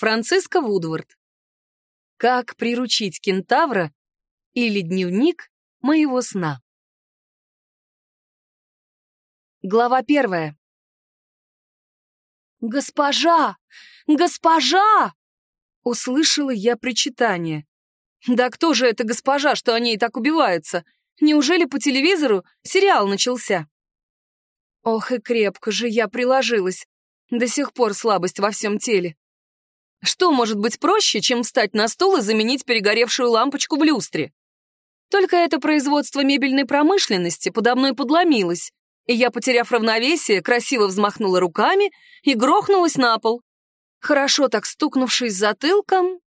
Франциска Вудвард. Как приручить кентавра или дневник моего сна. Глава первая. «Госпожа! Госпожа!» Услышала я причитание. «Да кто же эта госпожа, что о ней так убиваются? Неужели по телевизору сериал начался?» Ох и крепко же я приложилась. До сих пор слабость во всем теле. Что может быть проще, чем встать на стул и заменить перегоревшую лампочку в люстре? Только это производство мебельной промышленности подо мной подломилось, и я, потеряв равновесие, красиво взмахнула руками и грохнулась на пол. Хорошо так стукнувшись затылком...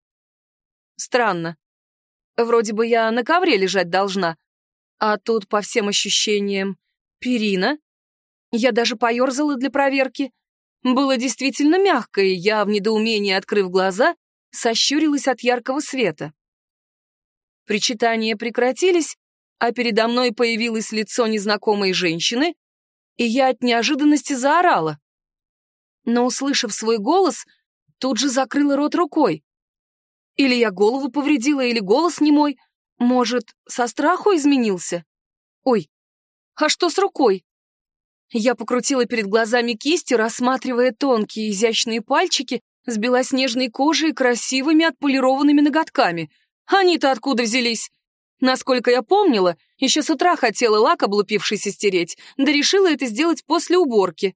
Странно. Вроде бы я на ковре лежать должна, а тут, по всем ощущениям, перина. Я даже поерзала для проверки. Было действительно мягко, и я, в недоумении открыв глаза, сощурилась от яркого света. Причитания прекратились, а передо мной появилось лицо незнакомой женщины, и я от неожиданности заорала. Но, услышав свой голос, тут же закрыла рот рукой. Или я голову повредила, или голос не мой. Может, со страху изменился? Ой, а что с рукой? Я покрутила перед глазами кистью, рассматривая тонкие изящные пальчики с белоснежной кожей и красивыми отполированными ноготками. Они-то откуда взялись? Насколько я помнила, еще с утра хотела лак облупившийся стереть, да решила это сделать после уборки.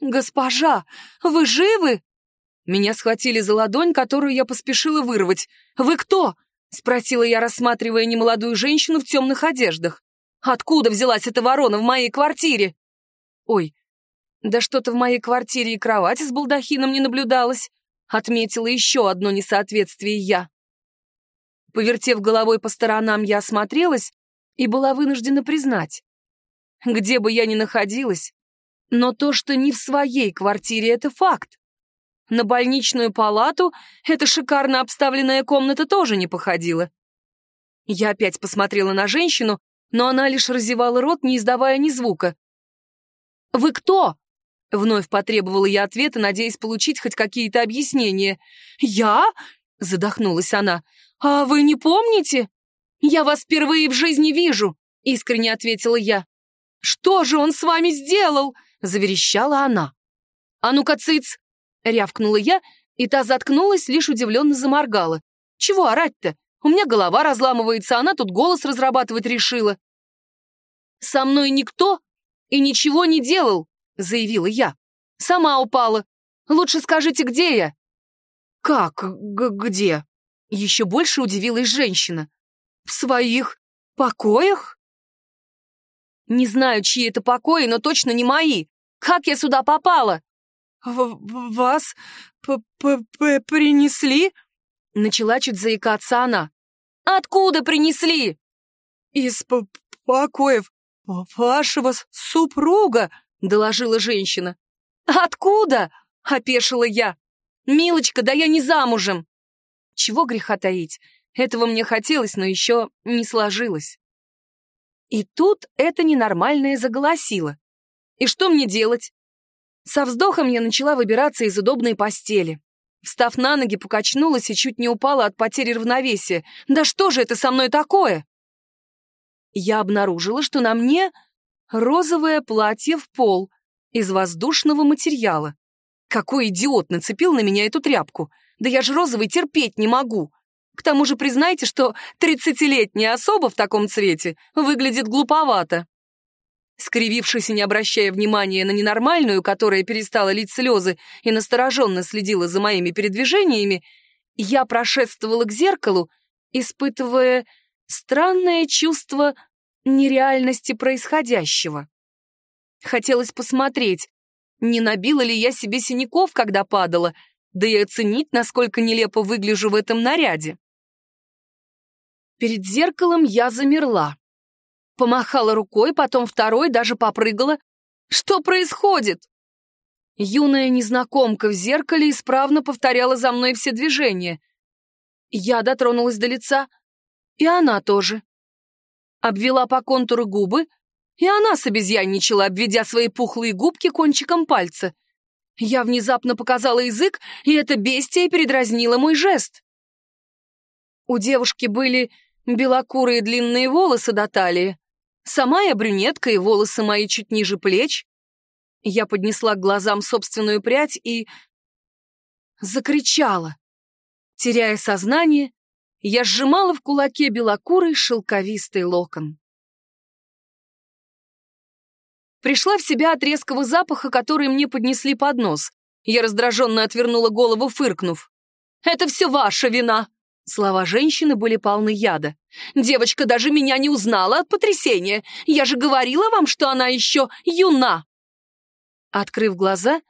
«Госпожа, вы живы?» Меня схватили за ладонь, которую я поспешила вырвать. «Вы кто?» — спросила я, рассматривая немолодую женщину в темных одеждах. Откуда взялась эта ворона в моей квартире? Ой, да что-то в моей квартире и кровати с балдахином не наблюдалось. Отметила еще одно несоответствие я. Повертев головой по сторонам, я осмотрелась и была вынуждена признать. Где бы я ни находилась, но то, что не в своей квартире, это факт. На больничную палату эта шикарно обставленная комната тоже не походила. Я опять посмотрела на женщину, но она лишь разевала рот, не издавая ни звука. «Вы кто?» — вновь потребовала я ответа, надеясь получить хоть какие-то объяснения. «Я?» — задохнулась она. «А вы не помните?» «Я вас впервые в жизни вижу», — искренне ответила я. «Что же он с вами сделал?» — заверещала она. «А ну-ка, цыц!» — рявкнула я, и та заткнулась, лишь удивленно заморгала. «Чего орать-то? У меня голова разламывается, она тут голос разрабатывать решила. «Со мной никто и ничего не делал», — заявила я. «Сама упала. Лучше скажите, где я?» «Как? Где?» Еще больше удивилась женщина. «В своих покоях?» «Не знаю, чьи это покои, но точно не мои. Как я сюда попала?» в «Вас п -п -п принесли?» Начала чуть заикаться она. Откуда принесли?» «Из покоев вашего супруга», — доложила женщина. «Откуда?» — опешила я. «Милочка, да я не замужем!» Чего греха таить? Этого мне хотелось, но еще не сложилось. И тут это ненормальное заголосило. И что мне делать? Со вздохом я начала выбираться из удобной постели. Встав на ноги, покачнулась и чуть не упала от потери равновесия. «Да что же это со мной такое?» Я обнаружила, что на мне розовое платье в пол из воздушного материала. Какой идиот нацепил на меня эту тряпку? Да я же розовый терпеть не могу. К тому же признайте, что тридцатилетняя особа в таком цвете выглядит глуповато. Скривившись и не обращая внимания на ненормальную, которая перестала лить слезы и настороженно следила за моими передвижениями, я прошествовала к зеркалу, испытывая странное чувство нереальности происходящего. Хотелось посмотреть, не набила ли я себе синяков, когда падала, да и оценить, насколько нелепо выгляжу в этом наряде. Перед зеркалом я замерла. Помахала рукой, потом второй, даже попрыгала. Что происходит? Юная незнакомка в зеркале исправно повторяла за мной все движения. Я дотронулась до лица, и она тоже. Обвела по контуру губы, и она с обезьянничала, обведя свои пухлые губки кончиком пальца. Я внезапно показала язык, и это бестия передразнила мой жест. У девушки были белокурые длинные волосы до талии. Сама я брюнетка, и волосы мои чуть ниже плеч. Я поднесла к глазам собственную прядь и... закричала. Теряя сознание, я сжимала в кулаке белокурый шелковистый локон. Пришла в себя от резкого запаха, который мне поднесли под нос. Я раздраженно отвернула голову, фыркнув. «Это все ваша вина!» Слова женщины были полны яда. «Девочка даже меня не узнала от потрясения. Я же говорила вам, что она еще юна!» Открыв глаза,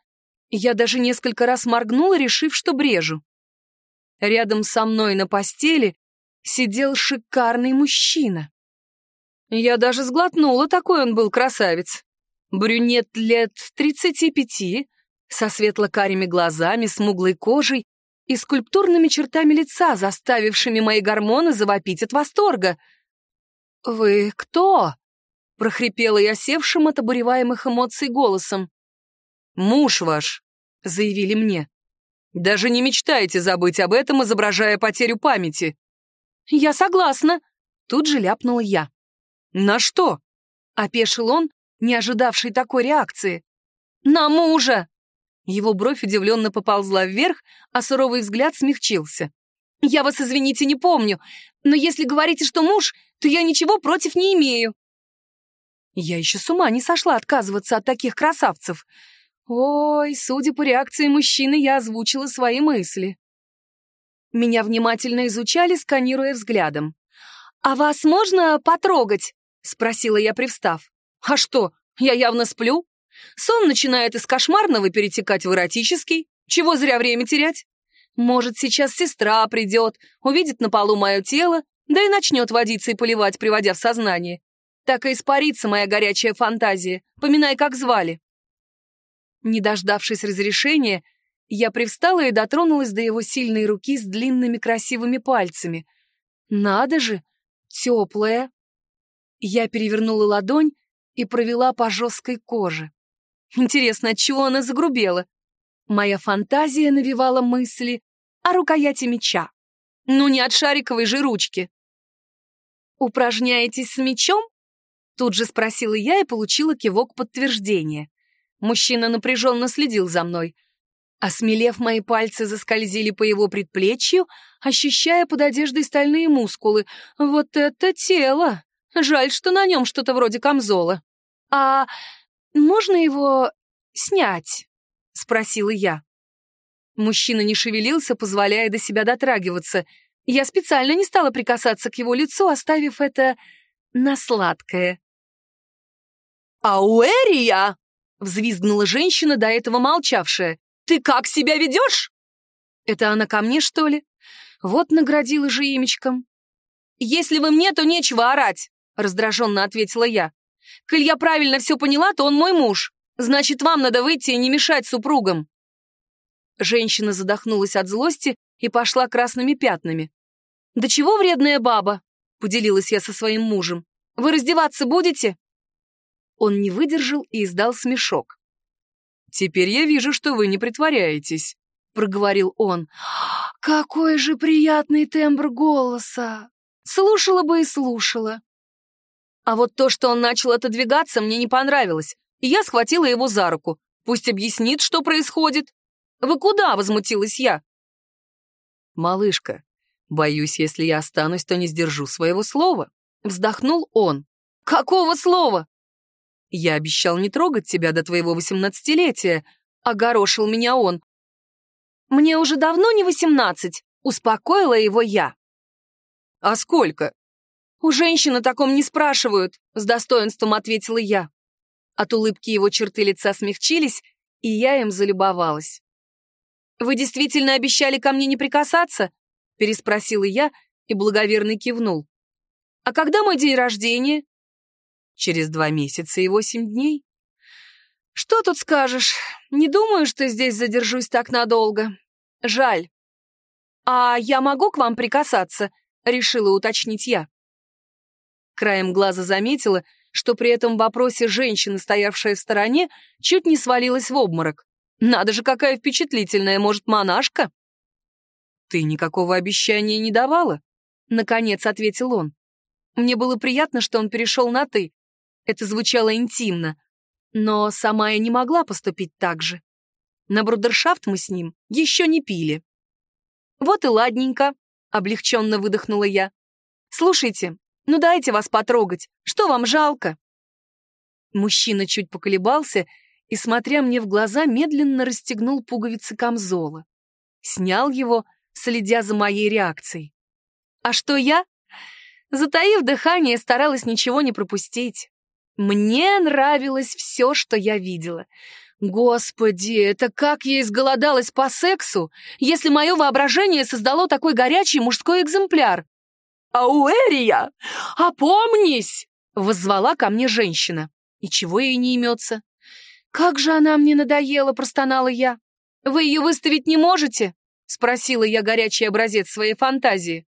я даже несколько раз моргнула, решив, что брежу. Рядом со мной на постели сидел шикарный мужчина. Я даже сглотнула, такой он был красавец. Брюнет лет тридцати пяти, со светло-карими глазами, смуглой кожей и скульптурными чертами лица, заставившими мои гормоны завопить от восторга. «Вы кто?» — прохрипела я севшим от обуреваемых эмоций голосом. «Муж ваш», — заявили мне. «Даже не мечтайте забыть об этом, изображая потерю памяти». «Я согласна», — тут же ляпнула я. «На что?» — опешил он, не ожидавший такой реакции. «На мужа!» Его бровь удивленно поползла вверх, а суровый взгляд смягчился. «Я вас, извините, не помню, но если говорите, что муж, то я ничего против не имею». Я еще с ума не сошла отказываться от таких красавцев. Ой, судя по реакции мужчины, я озвучила свои мысли. Меня внимательно изучали, сканируя взглядом. «А вас можно потрогать?» — спросила я, привстав. А что, я явно сплю? Сон начинает из кошмарного перетекать в эротический. Чего зря время терять? Может, сейчас сестра придет, увидит на полу мое тело, да и начнет водиться и поливать, приводя в сознание. Так и испарится моя горячая фантазия, поминай, как звали. Не дождавшись разрешения, я привстала и дотронулась до его сильной руки с длинными красивыми пальцами. Надо же, теплая. Я перевернула ладонь и провела по жесткой коже. Интересно, от чего она загрубела? Моя фантазия навевала мысли о рукояти меча. Ну, не от шариковой же ручки. «Упражняетесь с мечом?» Тут же спросила я и получила кивок подтверждения. Мужчина напряженно следил за мной. Осмелев, мои пальцы заскользили по его предплечью, ощущая под одеждой стальные мускулы. Вот это тело! Жаль, что на нем что-то вроде камзола. «А можно его снять?» — спросила я. Мужчина не шевелился, позволяя до себя дотрагиваться. Я специально не стала прикасаться к его лицу, оставив это на сладкое. «Ауэрия!» — взвизгнула женщина, до этого молчавшая. «Ты как себя ведешь?» «Это она ко мне, что ли? Вот наградила же имечком». «Если вы мне, то нечего орать», — раздраженно ответила я. Коль я правильно все поняла, то он мой муж. Значит, вам надо выйти и не мешать супругам». Женщина задохнулась от злости и пошла красными пятнами. «Да чего вредная баба?» — поделилась я со своим мужем. «Вы раздеваться будете?» Он не выдержал и издал смешок. «Теперь я вижу, что вы не притворяетесь», — проговорил он. «Какой же приятный тембр голоса! Слушала бы и слушала. А вот то, что он начал отодвигаться, мне не понравилось, и я схватила его за руку. Пусть объяснит, что происходит. «Вы куда?» — возмутилась я. «Малышка, боюсь, если я останусь, то не сдержу своего слова», — вздохнул он. «Какого слова?» «Я обещал не трогать тебя до твоего восемнадцатилетия», — огорошил меня он. «Мне уже давно не восемнадцать», — успокоила его я. «А сколько?» «У женщин о таком не спрашивают», — с достоинством ответила я. От улыбки его черты лица смягчились, и я им залюбовалась. «Вы действительно обещали ко мне не прикасаться?» — переспросила я, и благоверный кивнул. «А когда мой день рождения?» «Через два месяца и восемь дней». «Что тут скажешь? Не думаю, что здесь задержусь так надолго. Жаль». «А я могу к вам прикасаться?» — решила уточнить я. Краем глаза заметила, что при этом вопросе женщина, стоявшая в стороне, чуть не свалилась в обморок. Надо же, какая впечатлительная, может, монашка? Ты никакого обещания не давала, наконец ответил он. Мне было приятно, что он перешел на «ты». Это звучало интимно, но сама я не могла поступить так же. На брудершафт мы с ним еще не пили. Вот и ладненько, облегченно выдохнула я. Слушайте, ну дайте вас потрогать, что вам жалко? Мужчина чуть поколебался и, смотря мне в глаза, медленно расстегнул пуговицы камзола. Снял его, следя за моей реакцией. А что я? Затаив дыхание, старалась ничего не пропустить. Мне нравилось все, что я видела. Господи, это как я изголодалась по сексу, если мое воображение создало такой горячий мужской экземпляр. «Ауэрия, опомнись!» — воззвала ко мне женщина. И чего ей не имется? «Как же она мне надоела!» — простонала я. «Вы ее выставить не можете?» — спросила я горячий образец своей фантазии.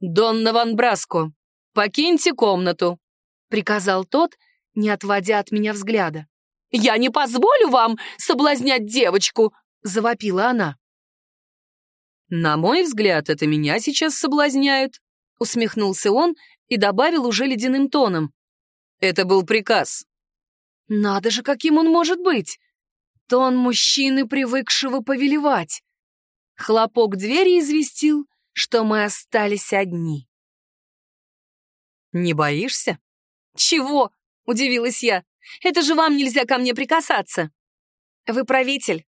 «Донна Ван Браско, покиньте комнату», — приказал тот, не отводя от меня взгляда. «Я не позволю вам соблазнять девочку!» — завопила она. «На мой взгляд, это меня сейчас соблазняют», — усмехнулся он и добавил уже ледяным тоном. «Это был приказ. Надо же, каким он может быть! Тон мужчины, привыкшего повелевать. Хлопок двери известил, что мы остались одни. «Не боишься?» «Чего?» — удивилась я. «Это же вам нельзя ко мне прикасаться!» «Вы правитель.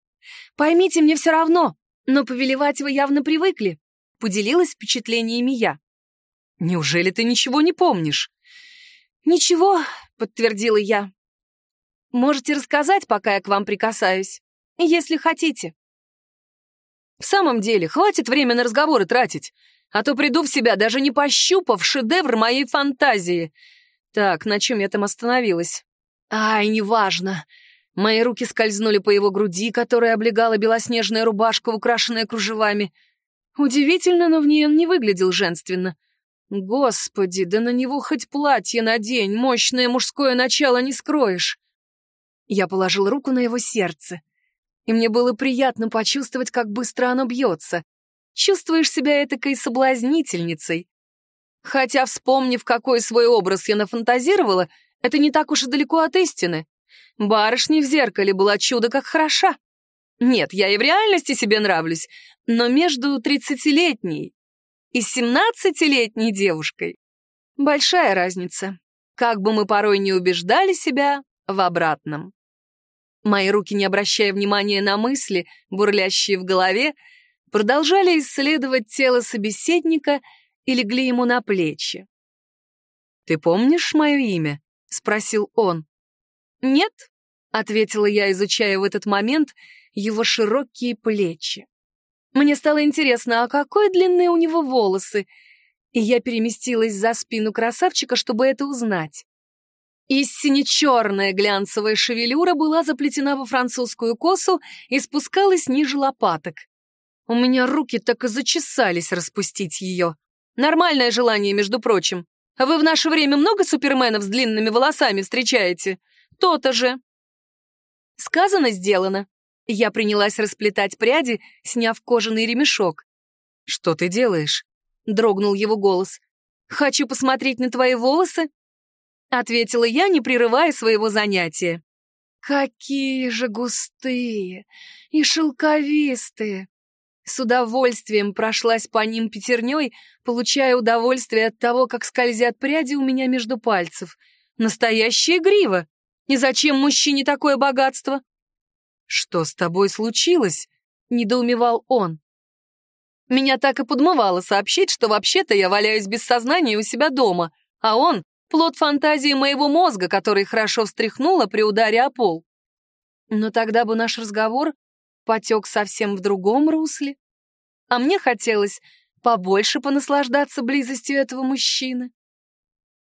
Поймите, мне все равно, но повелевать вы явно привыкли», — поделилась впечатлениями я. «Неужели ты ничего не помнишь?» «Ничего», — подтвердила я. Можете рассказать, пока я к вам прикасаюсь, если хотите. В самом деле, хватит время на разговоры тратить, а то приду в себя, даже не пощупав шедевр моей фантазии. Так, на чем я там остановилась? Ай, неважно. Мои руки скользнули по его груди, которая облегала белоснежная рубашка, украшенная кружевами. Удивительно, но в ней он не выглядел женственно. Господи, да на него хоть платье надень, мощное мужское начало не скроешь. Я положил руку на его сердце, и мне было приятно почувствовать, как быстро оно бьется. Чувствуешь себя этакой соблазнительницей. Хотя, вспомнив, какой свой образ я нафантазировала, это не так уж и далеко от истины. Барышня в зеркале была чудо как хороша. Нет, я и в реальности себе нравлюсь, но между тридцатилетней и семнадцатилетней девушкой большая разница. Как бы мы порой не убеждали себя в обратном. Мои руки, не обращая внимания на мысли, бурлящие в голове, продолжали исследовать тело собеседника и легли ему на плечи. «Ты помнишь мое имя?» — спросил он. «Нет», — ответила я, изучая в этот момент его широкие плечи. Мне стало интересно, а какой длины у него волосы, и я переместилась за спину красавчика, чтобы это узнать. Истине черная глянцевая шевелюра была заплетена во французскую косу и спускалась ниже лопаток. У меня руки так и зачесались распустить ее. Нормальное желание, между прочим. Вы в наше время много суперменов с длинными волосами встречаете? То-то же. Сказано, сделано. Я принялась расплетать пряди, сняв кожаный ремешок. «Что ты делаешь?» — дрогнул его голос. «Хочу посмотреть на твои волосы», ответила я, не прерывая своего занятия. Какие же густые и шелковистые! С удовольствием прошлась по ним пятерней, получая удовольствие от того, как скользят пряди у меня между пальцев. Настоящая грива! И зачем мужчине такое богатство? «Что с тобой случилось?» — недоумевал он. Меня так и подмывало сообщить, что вообще-то я валяюсь без сознания у себя дома, а он Плод фантазии моего мозга, который хорошо встряхнуло при ударе о пол. Но тогда бы наш разговор потек совсем в другом русле. А мне хотелось побольше понаслаждаться близостью этого мужчины.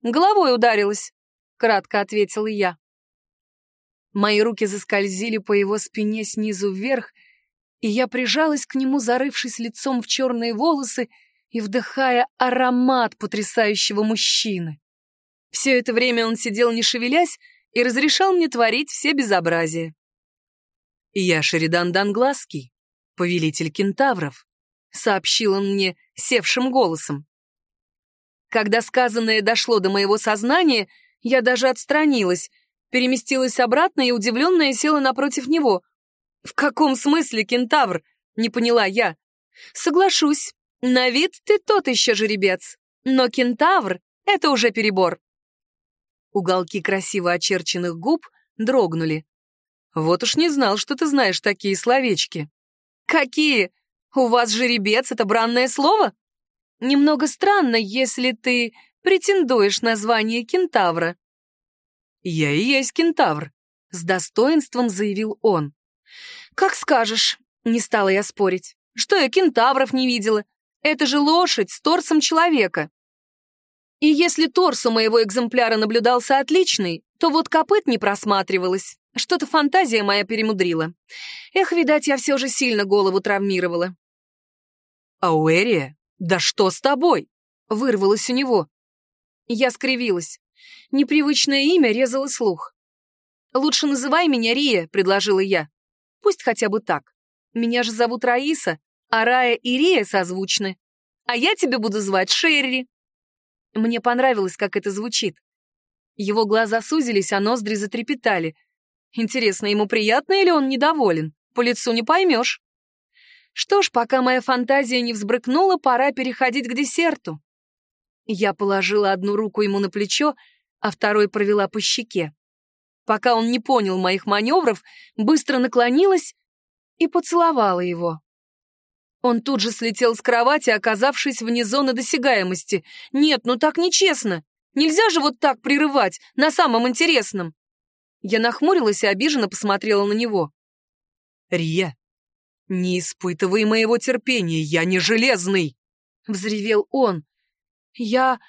Головой ударилась, кратко ответила я. Мои руки заскользили по его спине снизу вверх, и я прижалась к нему, зарывшись лицом в черные волосы и вдыхая аромат потрясающего мужчины. Все это время он сидел не шевелясь и разрешал мне творить все безобразия. «Я Шеридан Данглаский, повелитель кентавров», — сообщил он мне севшим голосом. Когда сказанное дошло до моего сознания, я даже отстранилась, переместилась обратно и удивленная села напротив него. «В каком смысле кентавр?» — не поняла я. «Соглашусь, на вид ты тот еще жеребец, но кентавр — это уже перебор». Уголки красиво очерченных губ дрогнули. «Вот уж не знал, что ты знаешь такие словечки». «Какие? У вас жеребец — это бранное слово?» «Немного странно, если ты претендуешь на звание кентавра». «Я и есть кентавр», — с достоинством заявил он. «Как скажешь», — не стала я спорить. «Что я кентавров не видела? Это же лошадь с торсом человека». И если торс у моего экземпляра наблюдался отличный, то вот копыт не просматривалось. Что-то фантазия моя перемудрила. Эх, видать, я все же сильно голову травмировала. «Ауэрия, да что с тобой?» — вырвалось у него. Я скривилась. Непривычное имя резало слух. «Лучше называй меня Рия», — предложила я. «Пусть хотя бы так. Меня же зовут Раиса, а Рая и Рия созвучны. А я тебя буду звать Шерри». Мне понравилось, как это звучит. Его глаза сузились, а ноздри затрепетали. Интересно, ему приятно или он недоволен? По лицу не поймешь. Что ж, пока моя фантазия не взбрыкнула, пора переходить к десерту. Я положила одну руку ему на плечо, а второй провела по щеке. Пока он не понял моих маневров, быстро наклонилась и поцеловала его. Он тут же слетел с кровати, оказавшись вне зоны досягаемости. «Нет, ну так нечестно! Нельзя же вот так прерывать, на самом интересном!» Я нахмурилась и обиженно посмотрела на него. «Рия, не испытывай моего терпения, я не железный!» Взревел он. Я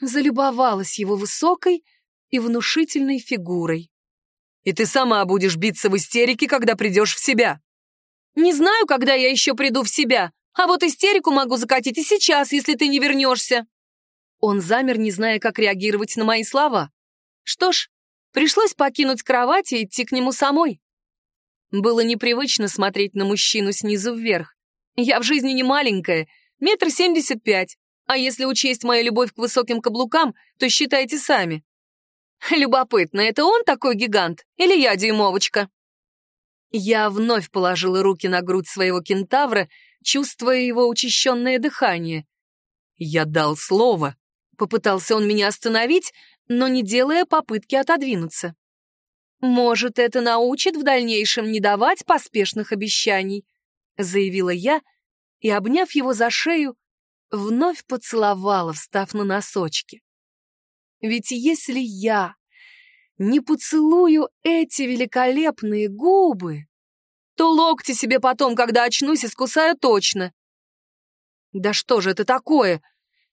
залюбовалась его высокой и внушительной фигурой. «И ты сама будешь биться в истерике, когда придешь в себя!» «Не знаю, когда я еще приду в себя, а вот истерику могу закатить и сейчас, если ты не вернешься!» Он замер, не зная, как реагировать на мои слова. Что ж, пришлось покинуть кровать и идти к нему самой. Было непривычно смотреть на мужчину снизу вверх. Я в жизни не маленькая, метр семьдесят пять, а если учесть мою любовь к высоким каблукам, то считайте сами. Любопытно, это он такой гигант или я дюймовочка? Я вновь положила руки на грудь своего кентавра, чувствуя его учащенное дыхание. Я дал слово. Попытался он меня остановить, но не делая попытки отодвинуться. «Может, это научит в дальнейшем не давать поспешных обещаний», заявила я и, обняв его за шею, вновь поцеловала, встав на носочки. Ведь если я не поцелую эти великолепные губы, то локти себе потом, когда очнусь, искусаю точно. Да что же это такое?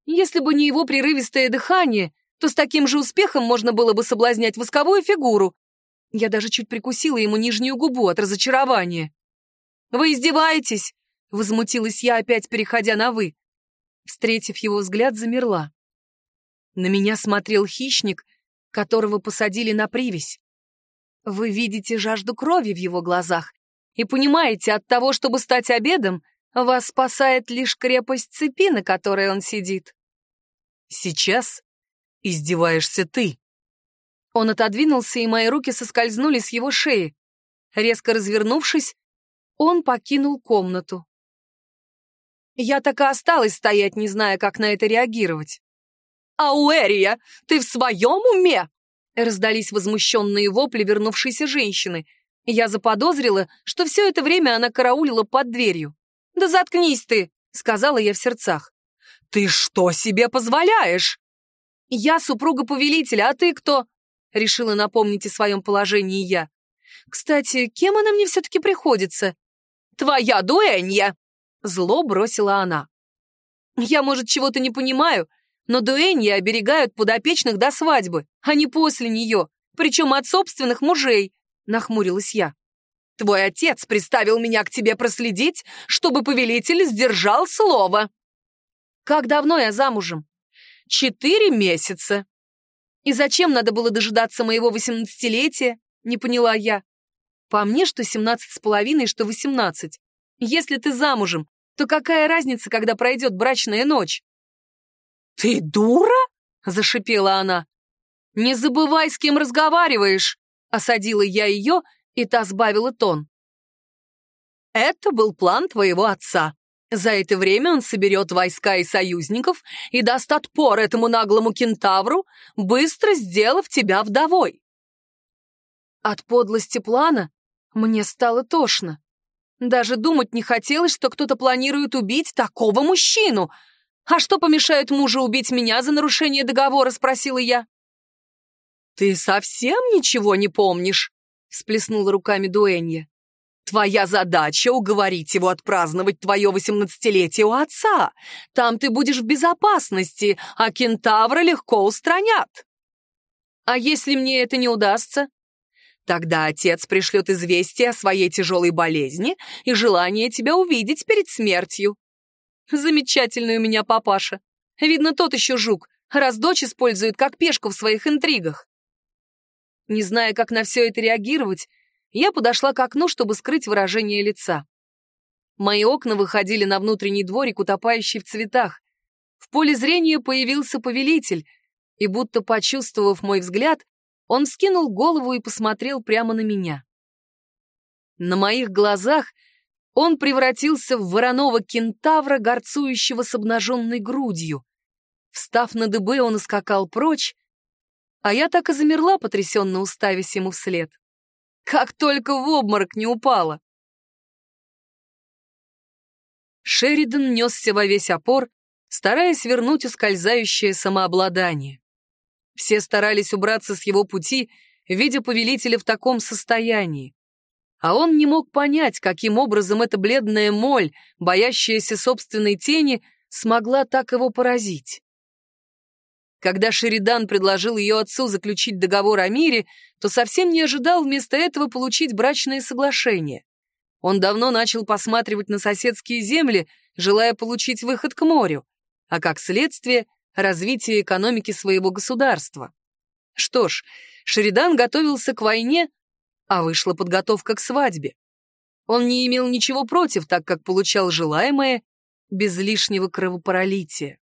Если бы не его прерывистое дыхание, то с таким же успехом можно было бы соблазнять восковую фигуру. Я даже чуть прикусила ему нижнюю губу от разочарования. «Вы издеваетесь?» — возмутилась я, опять переходя на «вы». Встретив его взгляд, замерла. На меня смотрел хищник, которого посадили на привязь. Вы видите жажду крови в его глазах и понимаете, от того, чтобы стать обедом, вас спасает лишь крепость цепи, на которой он сидит. Сейчас издеваешься ты. Он отодвинулся, и мои руки соскользнули с его шеи. Резко развернувшись, он покинул комнату. Я так и осталась стоять, не зная, как на это реагировать. «Ауэрия, ты в своем уме?» Раздались возмущенные вопли вернувшейся женщины. Я заподозрила, что все это время она караулила под дверью. «Да заткнись ты!» — сказала я в сердцах. «Ты что себе позволяешь?» «Я супруга повелителя, а ты кто?» — решила напомнить о своем положении я. «Кстати, кем она мне все-таки приходится?» «Твоя дуэнья!» — зло бросила она. «Я, может, чего-то не понимаю, но дуэньи оберегают подопечных до свадьбы, а не после нее, причем от собственных мужей», — нахмурилась я. «Твой отец приставил меня к тебе проследить, чтобы повелитель сдержал слово». «Как давно я замужем?» «Четыре месяца». «И зачем надо было дожидаться моего восемнадцатилетия?» — не поняла я. По мне, что семнадцать с половиной, что восемнадцать. Если ты замужем, то какая разница, когда пройдет брачная ночь? «Ты дура?» — зашипела она. «Не забывай, с кем разговариваешь!» — осадила я ее, и та сбавила тон. «Это был план твоего отца. За это время он соберет войска и союзников и даст отпор этому наглому кентавру, быстро сделав тебя вдовой». От подлости плана мне стало тошно. Даже думать не хотелось, что кто-то планирует убить такого мужчину. «А что помешает мужу убить меня за нарушение договора?» — спросила я. «Ты совсем ничего не помнишь?» — всплеснула руками Дуэнья. «Твоя задача — уговорить его отпраздновать твое восемнадцатилетие у отца. Там ты будешь в безопасности, а кентавра легко устранят». «А если мне это не удастся?» Тогда отец пришлет известие о своей тяжелой болезни и желание тебя увидеть перед смертью. Замечательный у меня папаша. Видно, тот еще жук, раз дочь использует как пешку в своих интригах. Не зная, как на все это реагировать, я подошла к окну, чтобы скрыть выражение лица. Мои окна выходили на внутренний дворик, утопающий в цветах. В поле зрения появился повелитель, и, будто почувствовав мой взгляд, он вскинул голову и посмотрел прямо на меня. На моих глазах он превратился в вороного кентавра, горцующего с обнаженной грудью. Встав на дыбы, он скакал прочь, а я так и замерла, потрясенно уставясь ему вслед. Как только в обморок не упала. Шеридан несся во весь опор, стараясь вернуть ускользающее самообладание. Все старались убраться с его пути, видя повелителя в таком состоянии. А он не мог понять, каким образом эта бледная моль, боящаяся собственной тени, смогла так его поразить. Когда Шеридан предложил ее отцу заключить договор о мире, то совсем не ожидал вместо этого получить брачное соглашение. Он давно начал посматривать на соседские земли, желая получить выход к морю, а как следствие развитие экономики своего государства. Что ж, Шеридан готовился к войне, а вышла подготовка к свадьбе. Он не имел ничего против, так как получал желаемое без лишнего кровопролития.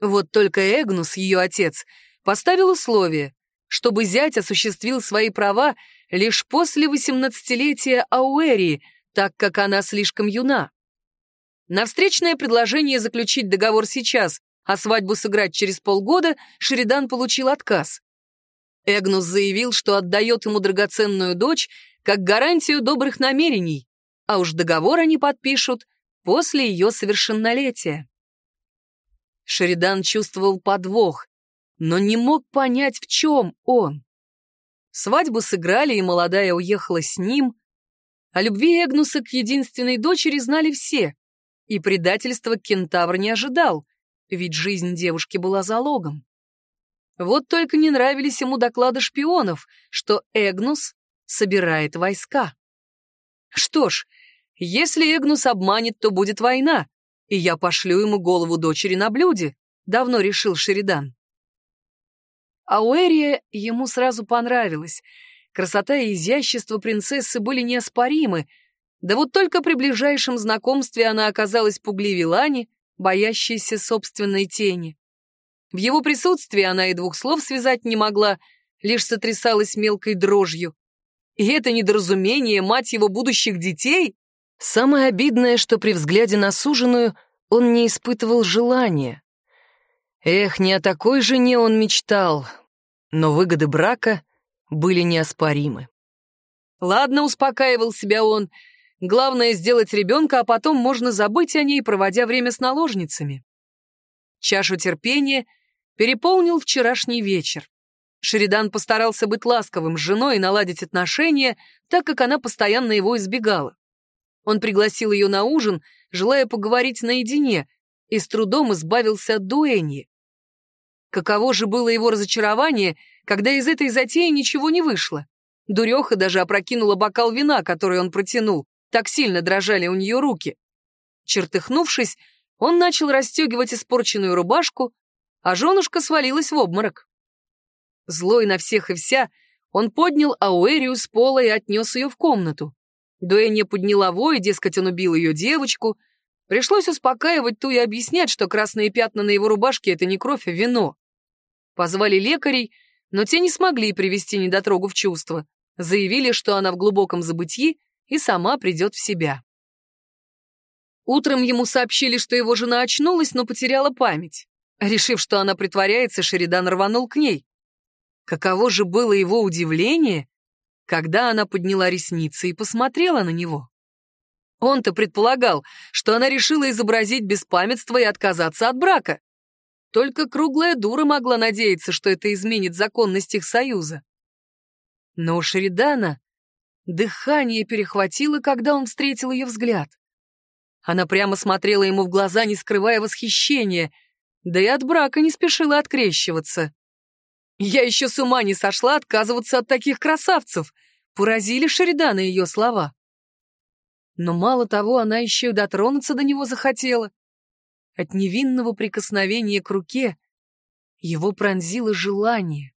Вот только Эгнус, ее отец, поставил условие, чтобы зять осуществил свои права лишь после восемнадцатилетия Ауэрии, так как она слишком юна. На встречное предложение заключить договор сейчас а свадьбу сыграть через полгода, Шеридан получил отказ. Эгнус заявил, что отдает ему драгоценную дочь как гарантию добрых намерений, а уж договор они подпишут после ее совершеннолетия. Шеридан чувствовал подвох, но не мог понять, в чем он. Свадьбу сыграли, и молодая уехала с ним. О любви Эгнуса к единственной дочери знали все, и предательства кентавр не ожидал, ведь жизнь девушки была залогом. Вот только не нравились ему доклады шпионов, что Эгнус собирает войска. Что ж, если Эгнус обманет, то будет война, и я пошлю ему голову дочери на блюде, давно решил Шеридан. Ауэрия ему сразу понравилась. Красота и изящество принцессы были неоспоримы, да вот только при ближайшем знакомстве она оказалась пугливее Лани, боящейся собственной тени. В его присутствии она и двух слов связать не могла, лишь сотрясалась мелкой дрожью. И это недоразумение, мать его будущих детей? Самое обидное, что при взгляде на суженую он не испытывал желания. Эх, не о такой жене он мечтал, но выгоды брака были неоспоримы. Ладно, успокаивал себя он, Главное — сделать ребенка, а потом можно забыть о ней, проводя время с наложницами. Чашу терпения переполнил вчерашний вечер. Шеридан постарался быть ласковым с женой и наладить отношения, так как она постоянно его избегала. Он пригласил ее на ужин, желая поговорить наедине, и с трудом избавился от дуэньи. Каково же было его разочарование, когда из этой затеи ничего не вышло. Дуреха даже опрокинула бокал вина, который он протянул, так сильно дрожали у нее руки. Чертыхнувшись, он начал расстегивать испорченную рубашку, а женушка свалилась в обморок. Злой на всех и вся, Он поднял Ауэрию с пола и отнес ее в комнату. Дуэнья подняла вой, дескать, он убил ее девочку. Пришлось успокаивать ту и объяснять, что красные пятна на его рубашке — это не кровь, а вино. Позвали лекарей, но те не смогли привести недотрогу в чувство. Заявили, что она в глубоком забытии и сама придет в себя. Утром ему сообщили, что его жена очнулась, но потеряла память. Решив, что она притворяется, Шеридан рванул к ней. Каково же было его удивление, когда она подняла ресницы и посмотрела на него. Он-то предполагал, что она решила изобразить беспамятство и отказаться от брака. Только круглая дура могла надеяться, что это изменит законность их союза. Но у Шеридана дыхание перехватило, когда он встретил ее взгляд. Она прямо смотрела ему в глаза, не скрывая восхищения, да и от брака не спешила открещиваться. Я еще с ума не сошла отказываться от таких красавцев. Поразили Шеридана ее слова. Но мало того, она еще и дотронуться до него захотела. От невинного прикосновения к руке его пронзило желание.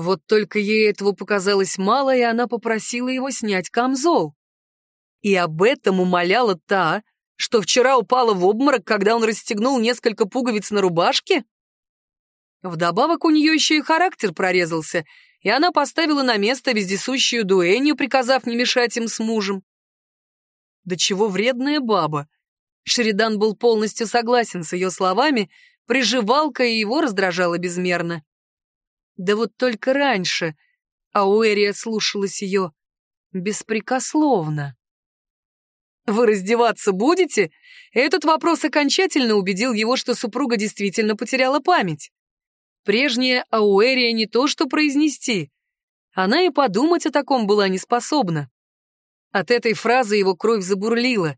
Вот только ей этого показалось мало, и она попросила его снять камзол. И об этом умоляла та, что вчера упала в обморок, когда он расстегнул несколько пуговиц на рубашке? Вдобавок у нее еще и характер прорезался, и она поставила на место вездесущую дуэнью, приказав не мешать им с мужем. Да чего вредная баба. Шеридан был полностью согласен с ее словами, приживалка и его раздражала безмерно. Да вот только раньше Ауэрия слушалась ее беспрекословно. «Вы раздеваться будете?» Этот вопрос окончательно убедил его, что супруга действительно потеряла память. Прежняя Ауэрия не то что произнести. Она и подумать о таком была не способна. От этой фразы его кровь забурлила.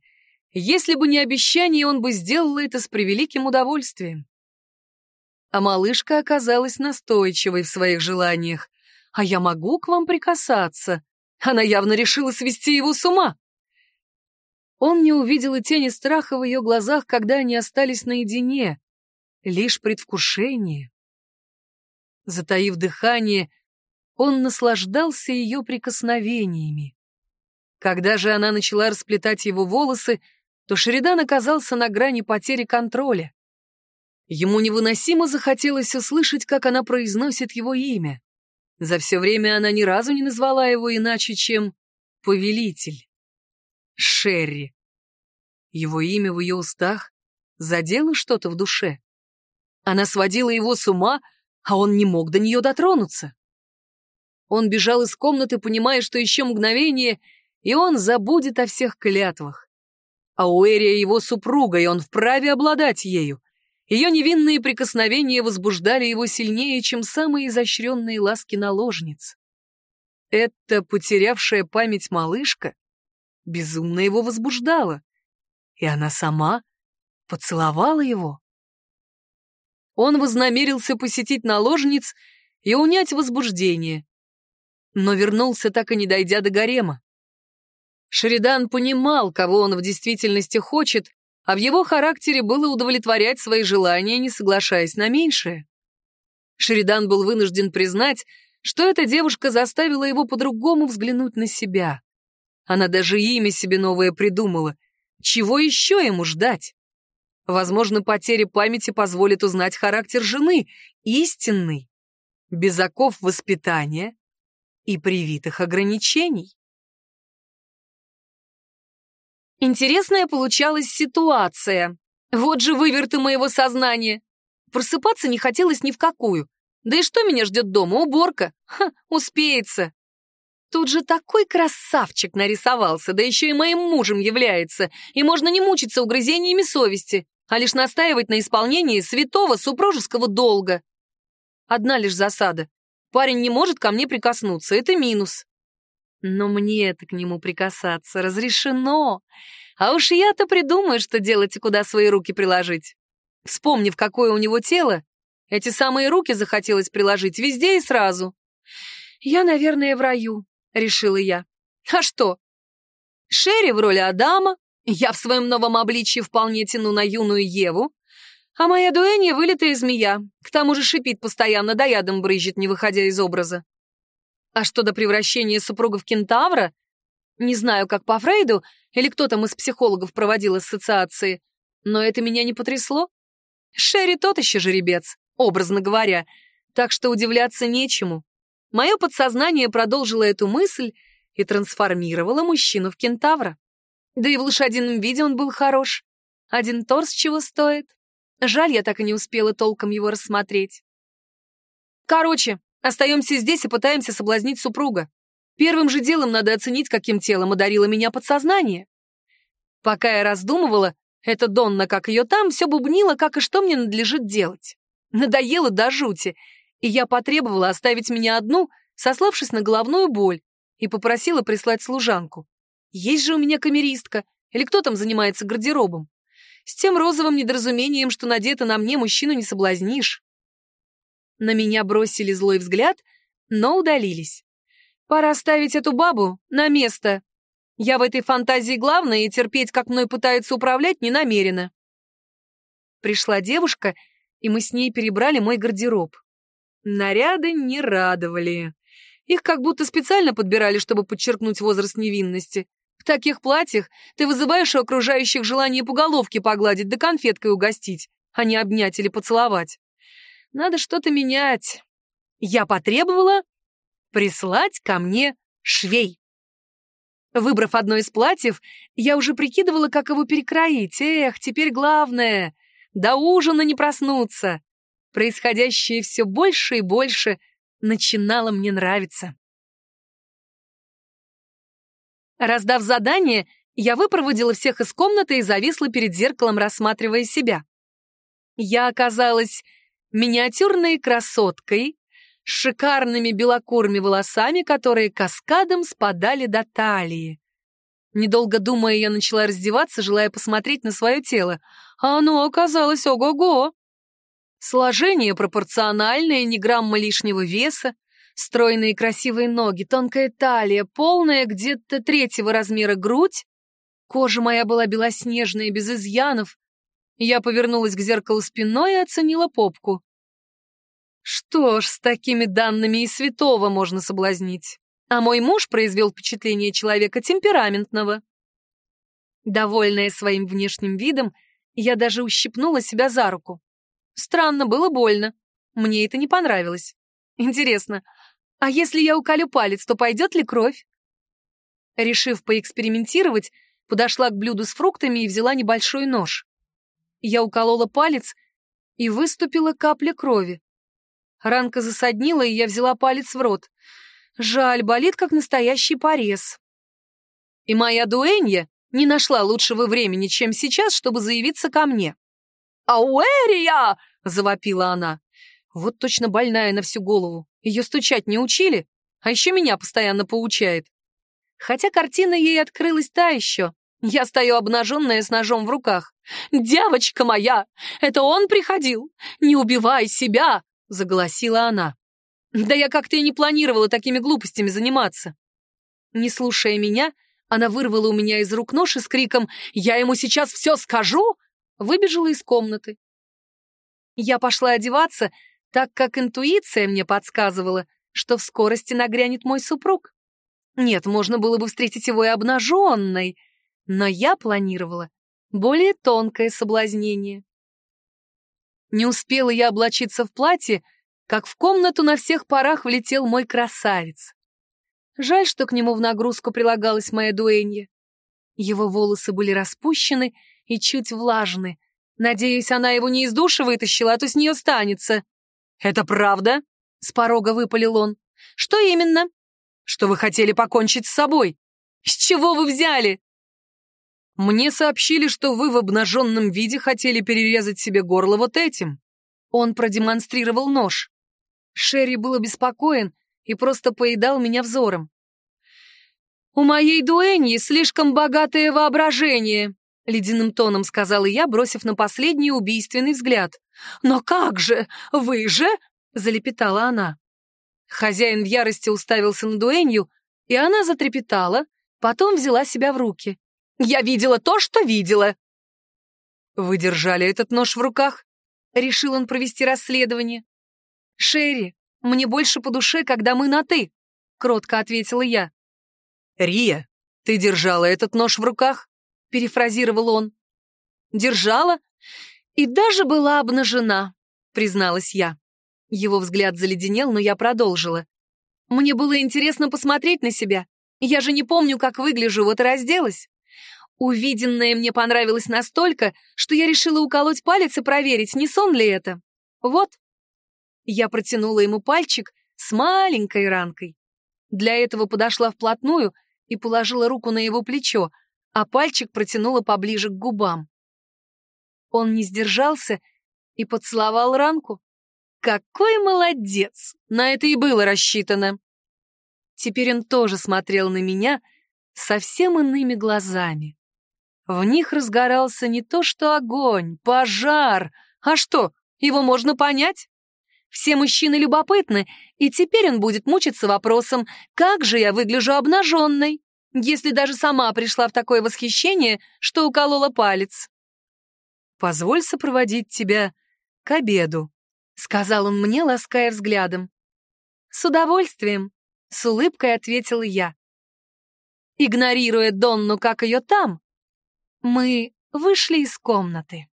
Если бы не обещание, он бы сделал это с превеликим удовольствием. А малышка оказалась настойчивой в своих желаниях. «А я могу к вам прикасаться?» Она явно решила свести его с ума. Он не увидел и тени страха в ее глазах, когда они остались наедине. Лишь предвкушение. Затаив дыхание, он наслаждался ее прикосновениями. Когда же она начала расплетать его волосы, то Шеридан оказался на грани потери контроля. Ему невыносимо захотелось услышать, как она произносит его имя. За все время она ни разу не назвала его иначе, чем «повелитель». Шерри. Его имя в ее устах задело что-то в душе. Она сводила его с ума, а он не мог до нее дотронуться. Он бежал из комнаты, понимая, что еще мгновение, и он забудет о всех клятвах. А Уэрия его супруга, и он вправе обладать ею. Ее невинные прикосновения возбуждали его сильнее, чем самые изощренные ласки наложниц. Эта потерявшая память малышка безумно его возбуждала, и она сама поцеловала его. Он вознамерился посетить наложниц и унять возбуждение, но вернулся, так и не дойдя до гарема. Шеридан понимал, кого он в действительности хочет, а в его характере было удовлетворять свои желания, не соглашаясь на меньшее. Шеридан был вынужден признать, что эта девушка заставила его по-другому взглянуть на себя. Она даже имя себе новое придумала. Чего еще ему ждать? Возможно, потеря памяти позволит узнать характер жены, истинный, без оков воспитания и привитых ограничений. Интересная получалась ситуация. Вот же выверты моего сознания. Просыпаться не хотелось ни в какую. Да и что меня ждет дома? Уборка? Ха, успеется. Тут же такой красавчик нарисовался, да еще и моим мужем является, и можно не мучиться угрызениями совести, а лишь настаивать на исполнении святого супружеского долга. Одна лишь засада. Парень не может ко мне прикоснуться, это минус. Но мне это к нему прикасаться разрешено. А уж я-то придумаю, что делать и куда свои руки приложить. Вспомнив, какое у него тело, эти самые руки захотелось приложить везде и сразу. «Я, наверное, в раю», — решила я. «А что? Шерри в роли Адама, я в своем новом обличье вполне тяну на юную Еву, а моя дуэнья — вылитая змея, к тому же шипит постоянно, да ядом брызжет, не выходя из образа. А что до превращения супруга в кентавра? Не знаю, как по Фрейду или кто там из психологов проводил ассоциации, но это меня не потрясло. Шерри тот еще жеребец, образно говоря, так что удивляться нечему. Мое подсознание продолжило эту мысль и трансформировало мужчину в кентавра. Да и в лошадином виде он был хорош. Один торс чего стоит. Жаль, я так и не успела толком его рассмотреть. Короче, остаемся здесь и пытаемся соблазнить супруга. Первым же делом надо оценить, каким телом одарило меня подсознание. Пока я раздумывала, эта Донна, как ее там, все бубнила, как и что мне надлежит делать. Надоело до жути, и я потребовала оставить меня одну, сославшись на головную боль, и попросила прислать служанку. Есть же у меня камеристка, или кто там занимается гардеробом. С тем розовым недоразумением, что надето на мне, мужчину не соблазнишь. На меня бросили злой взгляд, но удалились. Пора ставить эту бабу на место. Я в этой фантазии главная, и терпеть, как мной пытаются управлять, не намерена. Пришла девушка, и мы с ней перебрали мой гардероб. Наряды не радовали. Их как будто специально подбирали, чтобы подчеркнуть возраст невинности. В таких платьях ты вызываешь у окружающих желание по головке погладить да конфеткой угостить, а не обнять или поцеловать. Надо что-то менять. Я потребовала прислать ко мне швей. Выбрав одно из платьев, я уже прикидывала, как его перекроить. Эх, теперь главное — до ужина не проснуться. Происходящее все больше и больше начинало мне нравиться. Раздав задание, я выпроводила всех из комнаты и зависла перед зеркалом, рассматривая себя. Я оказалась миниатюрной красоткой с шикарными белокурыми волосами, которые каскадом спадали до талии. Недолго думая, я начала раздеваться, желая посмотреть на свое тело, а оно оказалось ого-го. Сложение пропорциональное, ни грамма лишнего веса, стройные красивые ноги, тонкая талия, полная где-то третьего размера грудь. Кожа моя была белоснежная, без изъянов. Я повернулась к зеркалу спиной и оценила попку. Что ж, с такими данными и святого можно соблазнить. А мой муж произвел впечатление человека темпераментного. Довольная своим внешним видом, я даже ущипнула себя за руку. Странно, было больно. Мне это не понравилось. Интересно, а если я уколю палец, то пойдет ли кровь? Решив поэкспериментировать, подошла к блюду с фруктами и взяла небольшой нож. Я уколола палец, и выступила капля крови. Ранка засаднила, и я взяла палец в рот. Жаль, болит, как настоящий порез. И моя дуэнья не нашла лучшего времени, чем сейчас, чтобы заявиться ко мне. «Ауэрия!» — завопила она. Вот точно больная на всю голову. Ее стучать не учили, а еще меня постоянно поучает. Хотя картина ей открылась та еще. Я стою обнаженная с ножом в руках. «Девочка моя! Это он приходил! Не убивай себя!» — заголосила она. «Да я как-то и не планировала такими глупостями заниматься». Не слушая меня, она вырвала у меня из рук нож и с криком «Я ему сейчас все скажу!» выбежала из комнаты. Я пошла одеваться, так как интуиция мне подсказывала, что в скорости нагрянет мой супруг. Нет, можно было бы встретить его и обнаженной, но я планировала более тонкое соблазнение. Не успела я облачиться в платье, как в комнату на всех парах влетел мой красавец. Жаль, что к нему в нагрузку прилагалась моя дуэнья. Его волосы были распущены и чуть влажны. Надеюсь, она его не из души вытащила, а то с нее станется. «Это правда?» — с порога выпалил он. «Что именно?» «Что вы хотели покончить с собой?» «С чего вы взяли?» «Мне сообщили, что вы в обнаженном виде хотели перерезать себе горло вот этим». Он продемонстрировал нож. Шерри был обеспокоен и просто поедал меня взором. «У моей дуэньи слишком богатое воображение», — ледяным тоном сказала я, бросив на последний убийственный взгляд. «Но как же? Вы же?» — залепетала она. Хозяин в ярости уставился на дуэнью, и она затрепетала, потом взяла себя в руки. «Я видела то, что видела!» «Вы держали этот нож в руках?» — решил он провести расследование. «Шерри, мне больше по душе, когда мы на «ты». кротко ответила я. «Рия, ты держала этот нож в руках?» — перефразировал он. «Держала и даже была обнажена», — призналась я. Его взгляд заледенел, но я продолжила. «Мне было интересно посмотреть на себя. Я же не помню, как выгляжу, вот и разделась. Увиденное мне понравилось настолько, что я решила уколоть палец и проверить, не сон ли это. Вот». Я протянула ему пальчик с маленькой ранкой. Для этого подошла вплотную и положила руку на его плечо, а пальчик протянула поближе к губам. Он не сдержался и поцеловал ранку. Какой молодец! На это и было рассчитано. Теперь он тоже смотрел на меня совсем иными глазами. В них разгорался не то что огонь, пожар. А что, его можно понять? Все мужчины любопытны, и теперь он будет мучиться вопросом, как же я выгляжу обнаженной, если даже сама пришла в такое восхищение, что уколола палец. «Позволь сопроводить тебя к обеду», — сказал он мне, лаская взглядом. «С удовольствием», — с улыбкой ответила я. Игнорируя Донну, как ее там, мы вышли из комнаты.